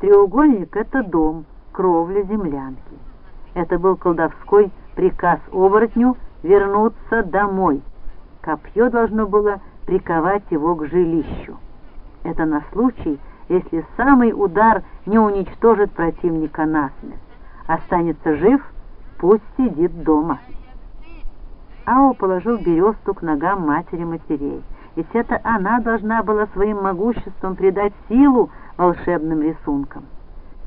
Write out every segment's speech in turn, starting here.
Треугольник — это дом, кровля землянки. Это был колдовской приказ оборотню вернуться домой. Копье должно было приковать его к жилищу. Это на случай, если самый удар не уничтожит противника насмерть. Останется жив, пусть сидит дома. Ао положил бересту к ногам матери матерей, ведь это она должна была своим могуществом придать силу волшебным рисункам.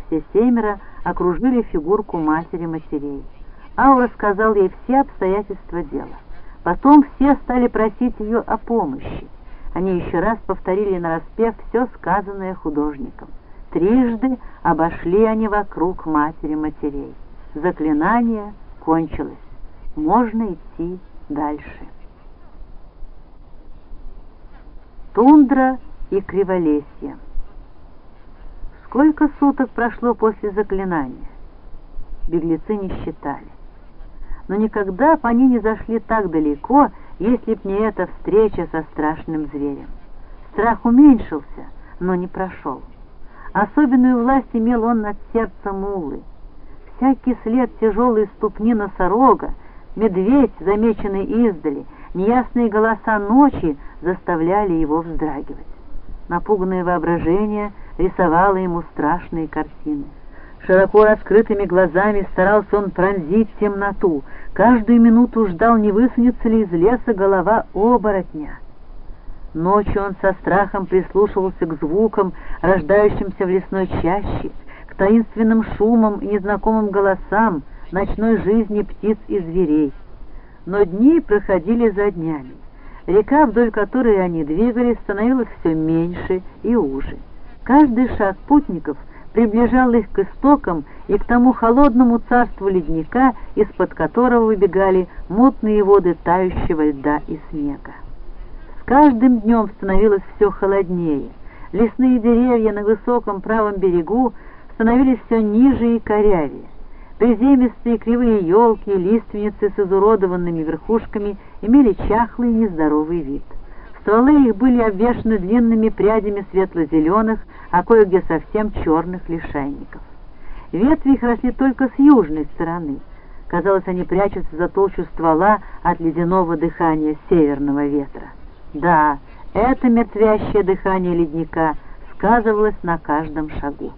Все семеро окружили фигурку матери матерей. Ао рассказал ей все обстоятельства дела. Потом все стали просить ее о помощи. Они еще раз повторили нараспев все сказанное художником. Трижды обошли они вокруг матери матерей. Заклинание кончилось. Можно идти дальше. Тундра и криволесье. Сколько суток прошло после заклинания? Беглецы не считали. Но никогда бы они не зашли так далеко, если б не эта встреча со страшным зверем. Страх уменьшился, но не прошел. Особенную власть имел он над сердцем Улы. Всякий след тяжелой ступни носорога, медведь, замеченный издали, неясные голоса ночи заставляли его вздрагивать. Напуганное воображение рисовало ему страшные картины. Широко раскрытыми глазами старался он пронзить темноту, каждую минуту ждал, не высунется ли из леса голова оборотня. Ночью он со страхом прислушивался к звукам, рождающимся в лесной чаще, к таинственным шумам и незнакомым голосам ночной жизни птиц и зверей. Но дни проходили за днями. Река, вдоль которой они двигались, становилась все меньше и уже. Каждый шаг путников приближал их к истокам и к тому холодному царству ледника, из-под которого выбегали мутные воды тающего льда и снега. С каждым днем становилось все холоднее. Лесные деревья на высоком правом берегу становились все ниже и корявее. Приземистые кривые елки и лиственницы с изуродованными верхушками имели чахлый нездоровый вид. Стволы их были обвешаны длинными прядями светло-зеленых, а кое-где совсем черных лишайников. Ветви их росли только с южной стороны. Казалось, они прячутся за толщу ствола от ледяного дыхания северного ветра. Да, это мертвящее дыхание ледника сказывалось на каждом шагу.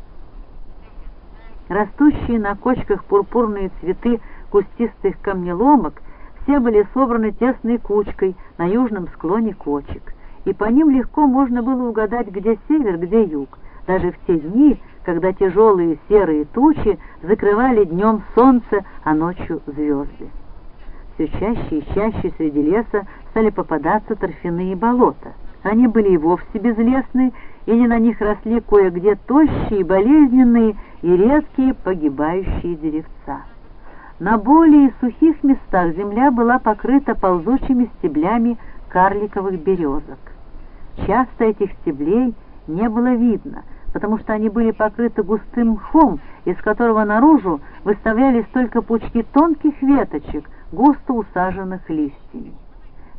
Растущие на кочках пурпурные цветы кустистых камнеломок все были собраны тесной кучкой на южном склоне кочек, и по ним легко можно было угадать, где север, где юг, даже в те дни, когда тяжелые серые тучи закрывали днем солнце, а ночью звезды. Все чаще и чаще среди леса стали попадаться торфяные болота. Они были и вовсе безлесные, или на них росли кое-где тощие, болезненные и редкие погибающие деревца. На более сухих местах земля была покрыта ползучими стеблями карликовых березок. Часто этих стеблей не было видно, потому что они были покрыты густым мхом, из которого наружу выставлялись только пучки тонких веточек, густо усаженных листьями.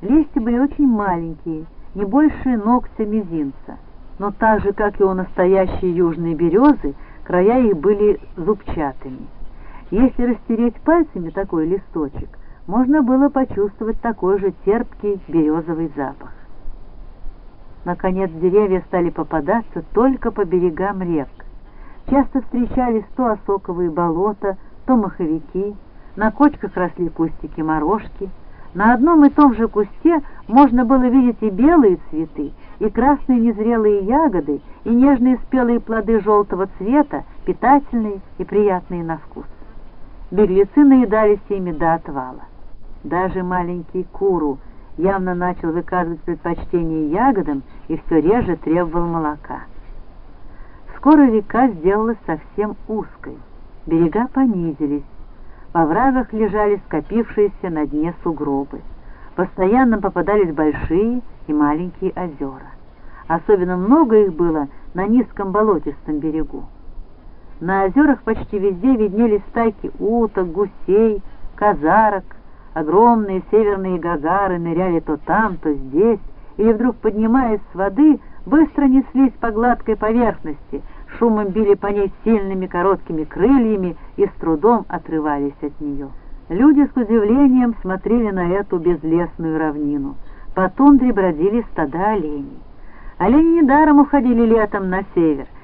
Листья были очень маленькие, не больше ногтя мизинца но так же, как и у настоящей южной березы, края их были зубчатыми. Если растереть пальцами такой листочек, можно было почувствовать такой же терпкий березовый запах. Наконец деревья стали попадаться только по берегам рек. Часто встречались то осоковые болота, то маховики, на кочках росли кустики морожки. На одном и том же кусте можно было видеть и белые цветы, и красные незрелые ягоды, и нежные спелые плоды желтого цвета, питательные и приятные на вкус. Беглецы наедались ими до отвала. Даже маленький Куру явно начал выказывать предпочтение ягодам и все реже требовал молока. Скоро река сделалась совсем узкой, берега понизились, во врагах лежали скопившиеся на дне сугробы. Постоянно попадались большие и маленькие озера. Особенно много их было на низком болотистом берегу. На озерах почти везде виднелись стайки уток, гусей, казарок. Огромные северные гагары ныряли то там, то здесь, или вдруг, поднимаясь с воды, быстро неслись по гладкой поверхности, шумом били по ней сильными короткими крыльями и с трудом отрывались от нее. Люди с удивлением смотрели на эту безлесную равнину. По тундре бродили стада оленей. Олени недаром уходили летом на север,